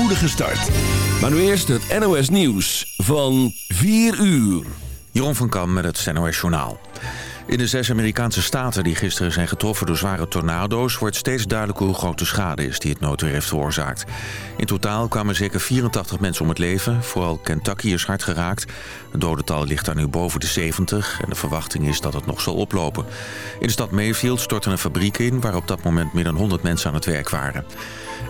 spoedige start. Maar nu eerst het NOS Nieuws van 4 uur. Jeroen van Kam met het NOS Journaal. In de zes Amerikaanse staten die gisteren zijn getroffen door zware tornado's... wordt steeds duidelijker hoe groot de schade is die het noodweer heeft veroorzaakt. In totaal kwamen zeker 84 mensen om het leven. Vooral Kentucky is hard geraakt. Het dodental ligt daar nu boven de 70 en de verwachting is dat het nog zal oplopen. In de stad Mayfield stortte een fabriek in... waar op dat moment meer dan 100 mensen aan het werk waren.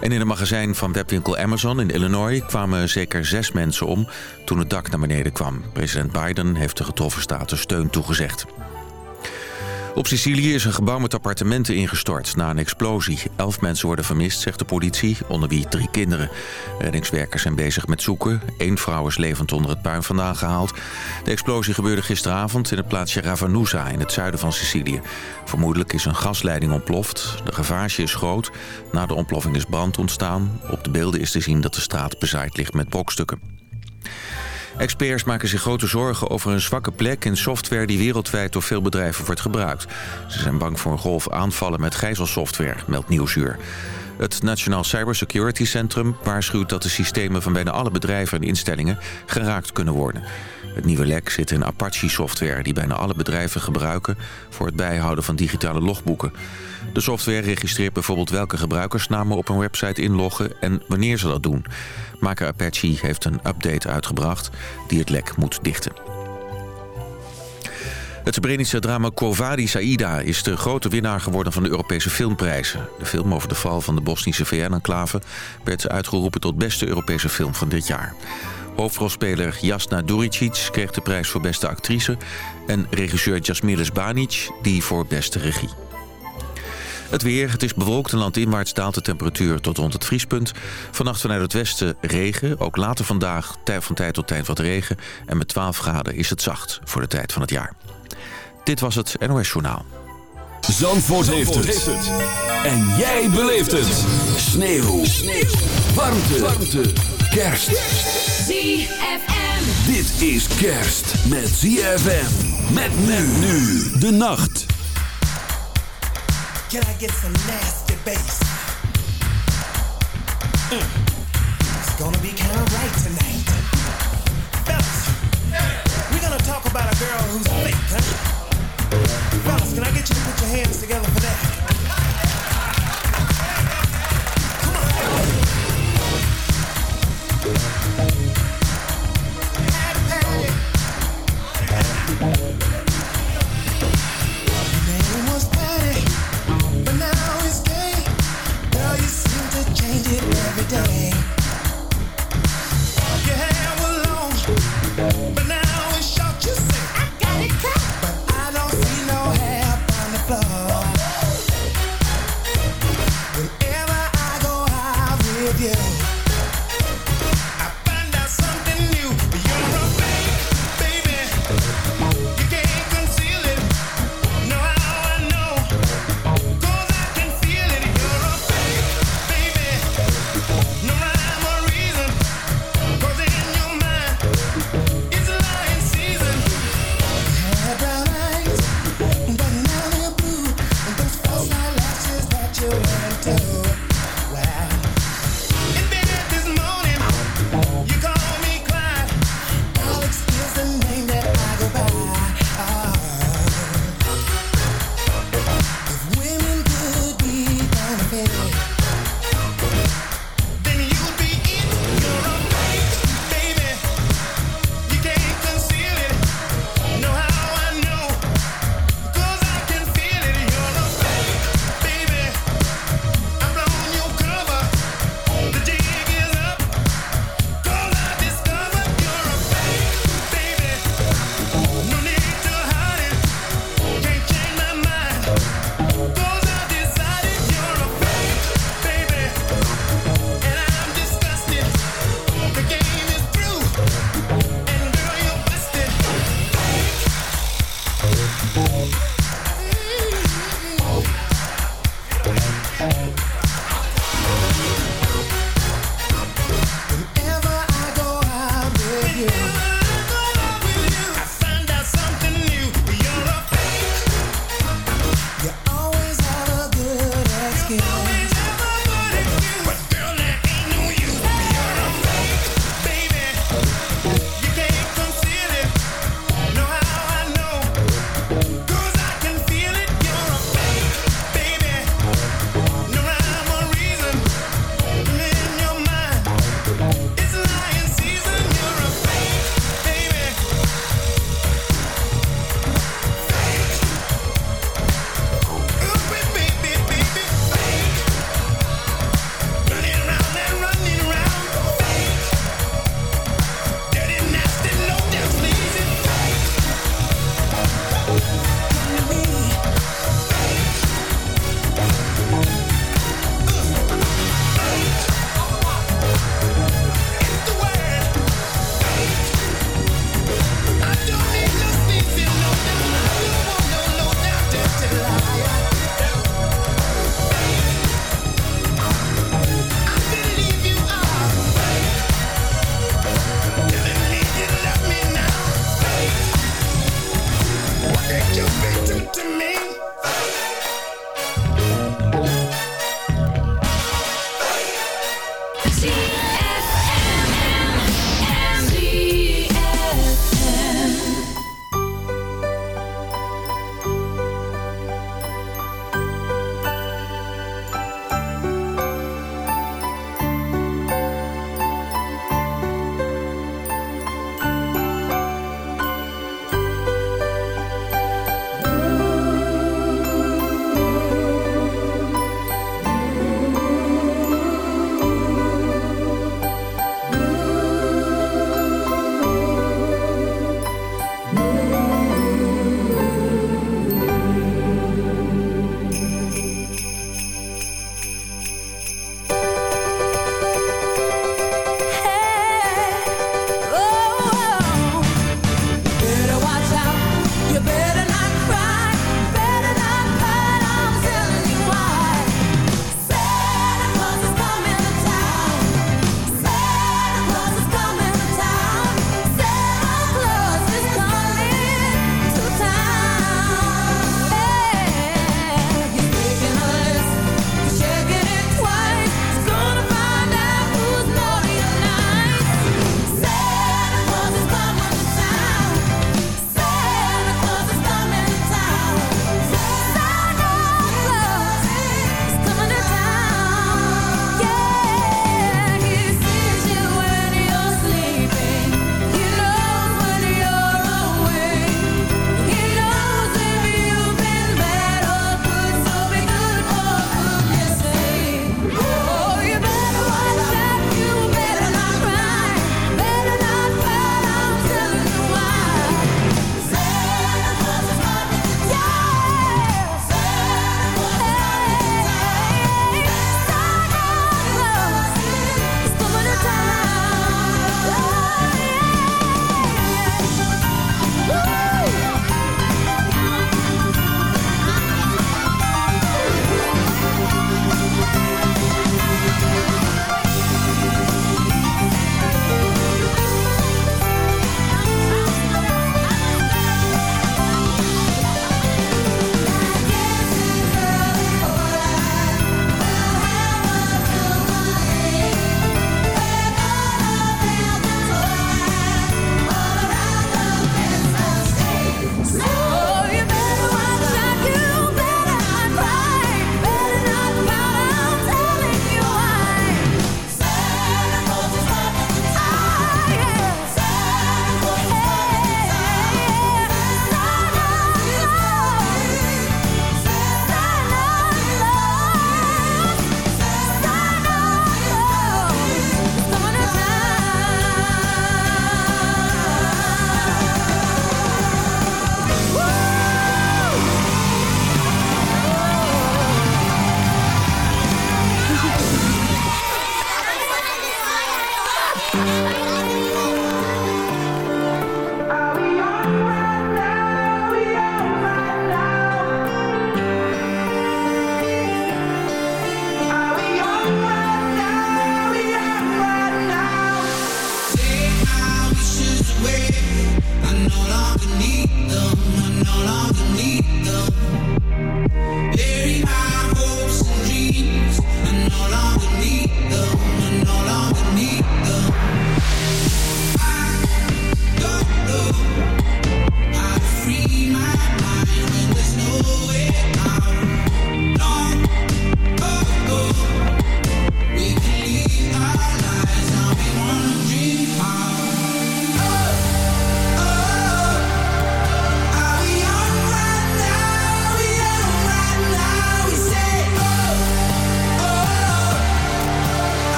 En in een magazijn van webwinkel Amazon in Illinois kwamen zeker zes mensen om toen het dak naar beneden kwam. President Biden heeft de getroffen staten steun toegezegd. Op Sicilië is een gebouw met appartementen ingestort na een explosie. Elf mensen worden vermist, zegt de politie, onder wie drie kinderen. Reddingswerkers zijn bezig met zoeken. Eén vrouw is levend onder het puin vandaan gehaald. De explosie gebeurde gisteravond in het plaatsje Ravanusa in het zuiden van Sicilië. Vermoedelijk is een gasleiding ontploft. De gavage is groot. Na de ontploffing is brand ontstaan. Op de beelden is te zien dat de straat bezaaid ligt met brokstukken. Experts maken zich grote zorgen over een zwakke plek in software die wereldwijd door veel bedrijven wordt gebruikt. Ze zijn bang voor een golf aanvallen met gijzelsoftware, meldt Nieuwsuur. Het Nationaal Cybersecurity Centrum waarschuwt dat de systemen van bijna alle bedrijven en instellingen geraakt kunnen worden. Het nieuwe lek zit in Apache-software die bijna alle bedrijven gebruiken voor het bijhouden van digitale logboeken. De software registreert bijvoorbeeld welke gebruikersnamen op een website inloggen en wanneer ze dat doen. Maker Apache heeft een update uitgebracht die het lek moet dichten. Het Srebrenische drama Kovadi Saida is de grote winnaar geworden van de Europese filmprijzen. De film over de val van de Bosnische VN-enclave werd uitgeroepen tot beste Europese film van dit jaar. Hoofdrolspeler Jasna Duricic kreeg de prijs voor beste actrice... en regisseur Jasmilis Banic die voor beste regie. Het weer, het is bewolkt en landinwaarts daalt de temperatuur tot rond het vriespunt. Vannacht vanuit het westen regen, ook later vandaag van tijd tot tijd wat regen. En met 12 graden is het zacht voor de tijd van het jaar. Dit was het NOS Journaal. Zandvoort, Zandvoort heeft, het. En jij beleeft het. Sneeuw. Sneeuw. Warmte. Warmte. Kerst. ZFM. Dit is kerst met ZFM. Met nu, nu de nacht. Can I get some nasty bass? Mm. It's gonna be kinda right tonight. Fellas, we're gonna talk about a girl who's fake, huh? Fellas, can I get you to put your hands together for that? Come on. day.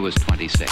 was 26.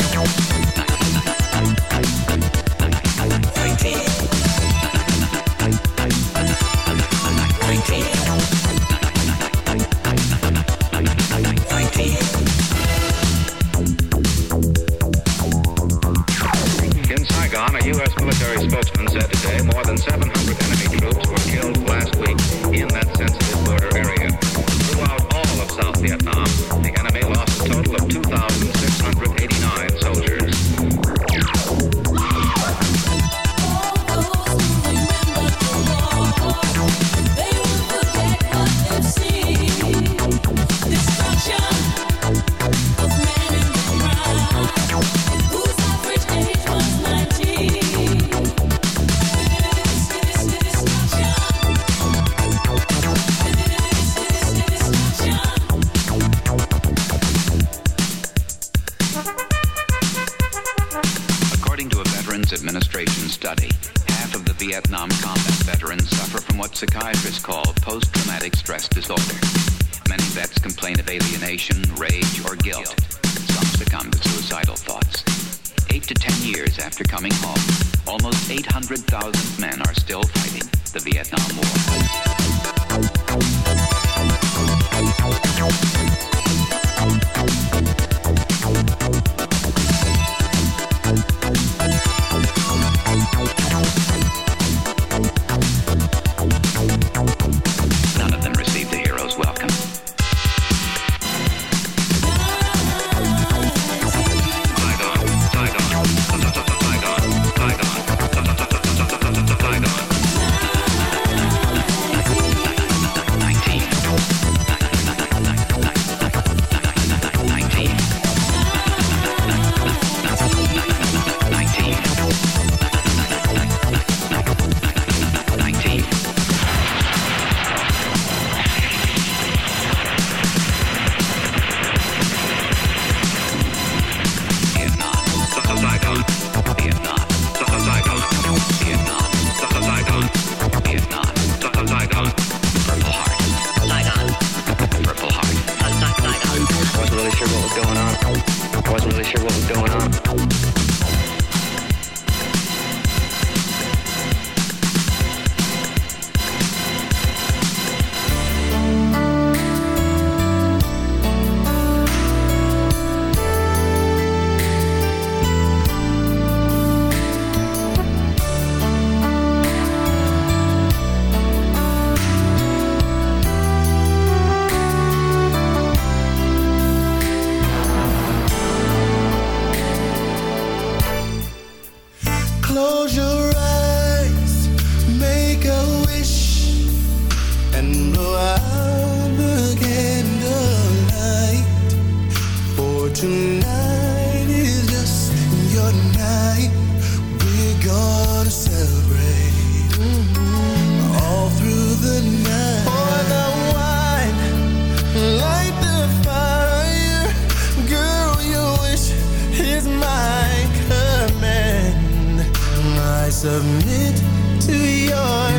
submit to your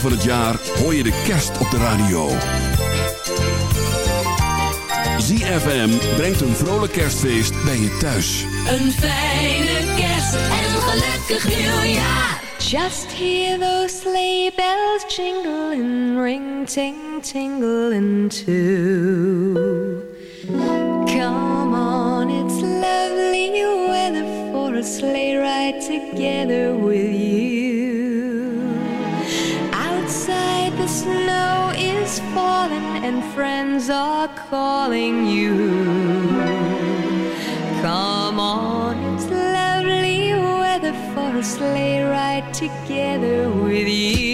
van het jaar hoor je de kerst op de radio. ZFM brengt een vrolijk kerstfeest bij je thuis. Een fijne kerst en een gelukkig nieuwjaar. Just hear those sleigh bells jingle and ring ting tingle too. Come on, it's lovely weather for a sleigh ride together are calling you. Come on, it's lovely weather for a sleigh ride together with you.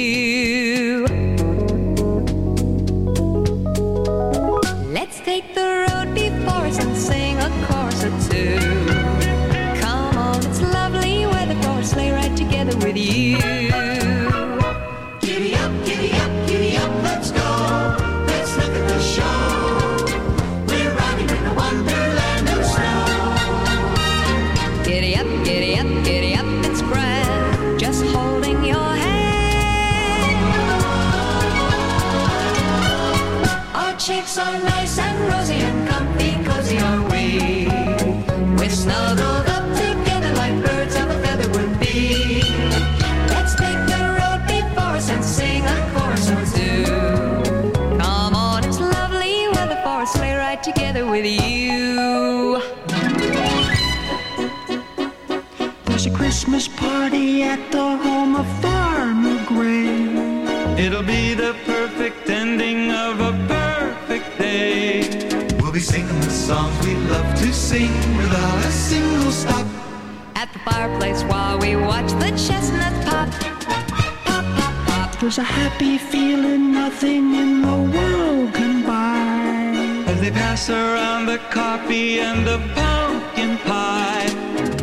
There's a happy feeling nothing in the world can buy. As they pass around the coffee and the pumpkin pie,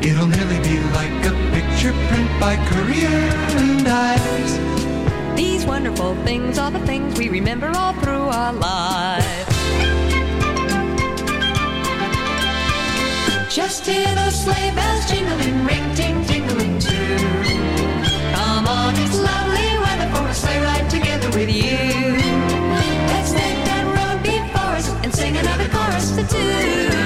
it'll nearly be like a picture print by Career and Eyes. These wonderful things are the things we remember all through our lives. Just hear those sleigh bells jingling, ring ting jingling too. Come on, it's lovely for a sleigh ride together with you. Let's make that road before us and sing another chorus for two.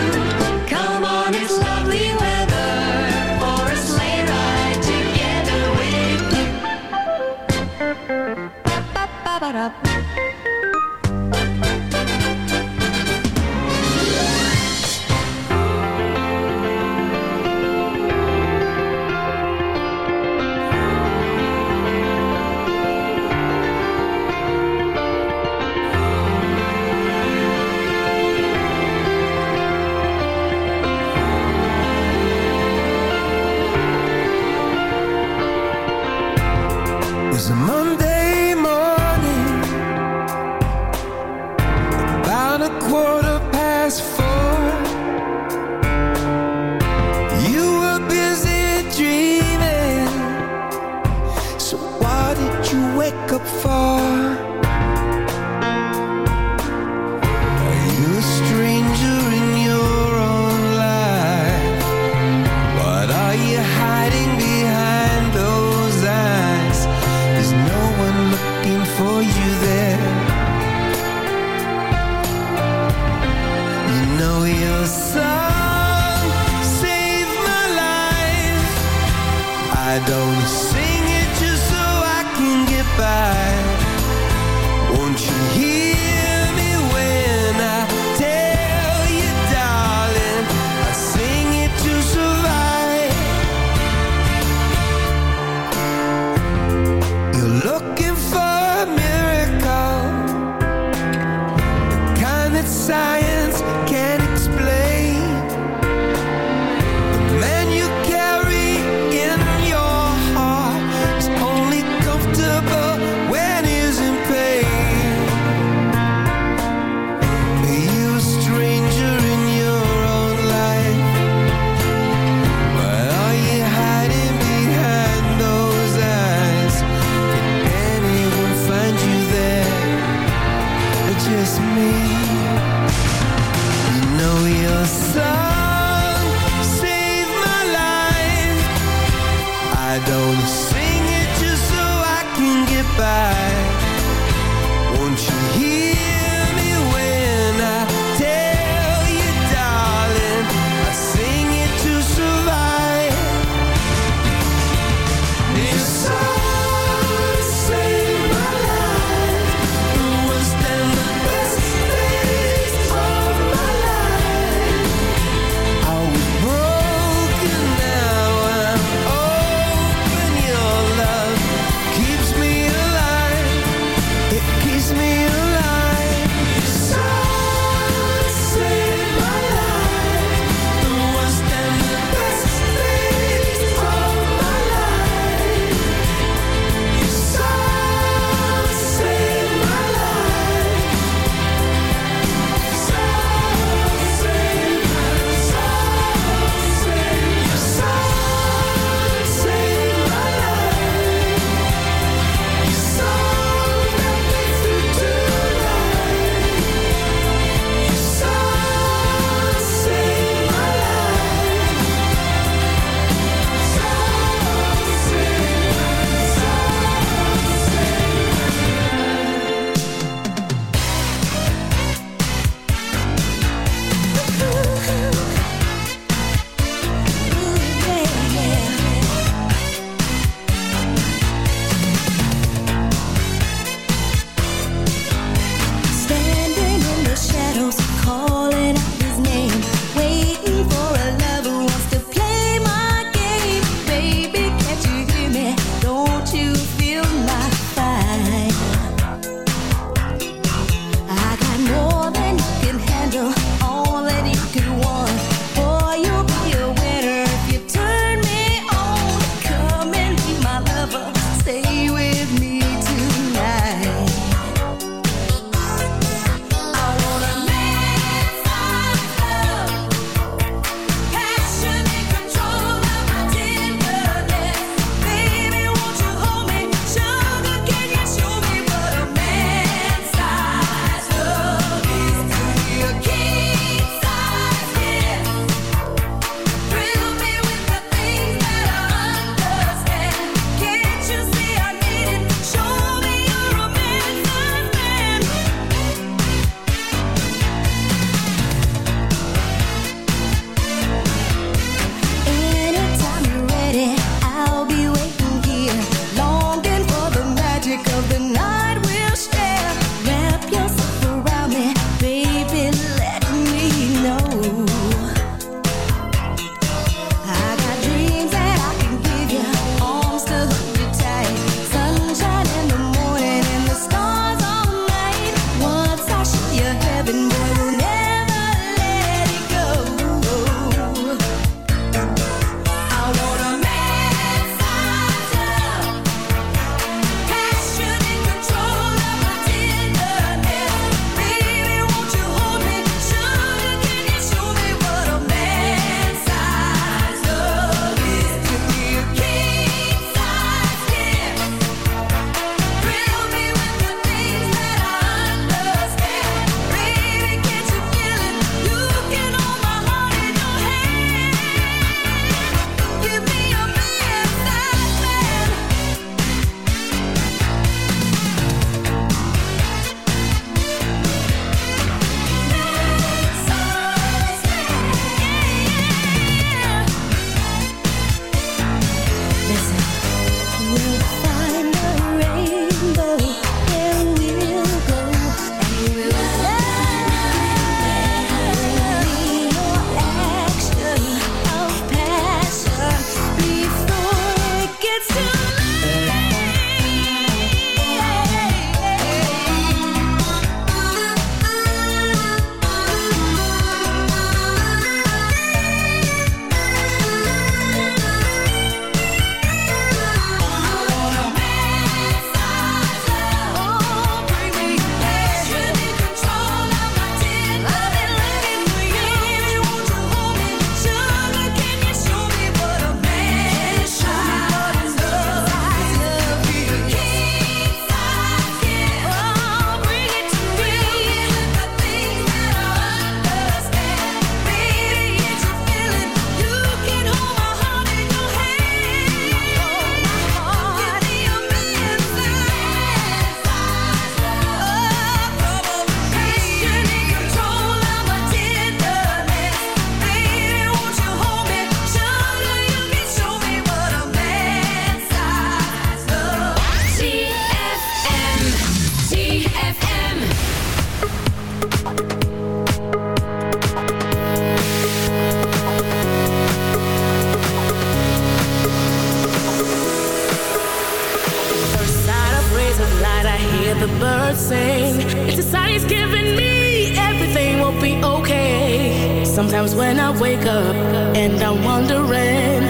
birds sing. If society's giving me everything, won't be okay. Sometimes when I wake up and I'm wondering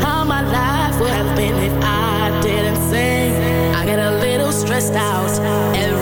how my life would have been if I didn't sing, I get a little stressed out. Every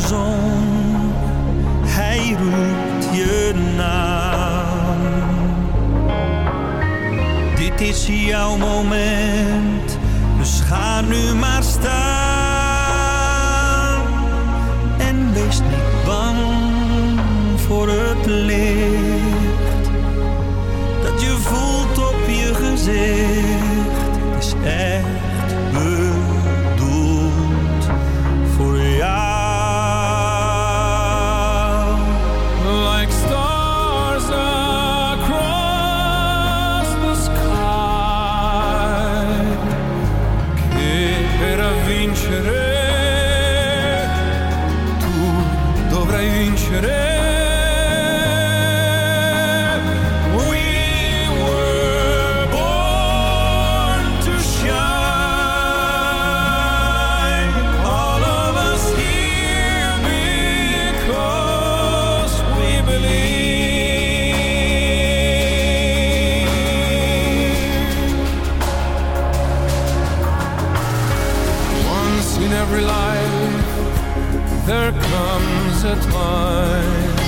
Zon, hij roept je naam. Dit is jouw moment, dus ga nu maar staan. En wees niet bang voor het licht dat je voelt op je gezicht. Every life there comes a time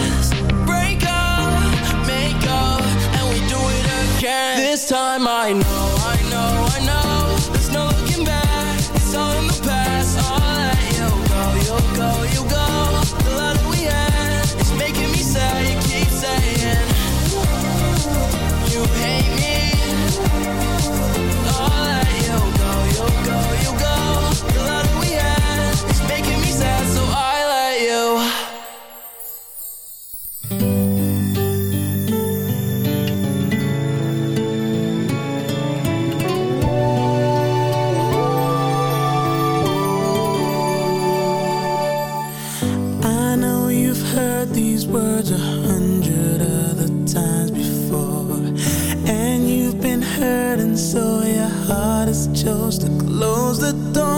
time I know, chose to close the door.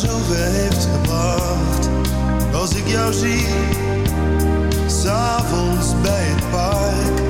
zover heeft gebracht. Als ik jou zie, s'avonds bij het park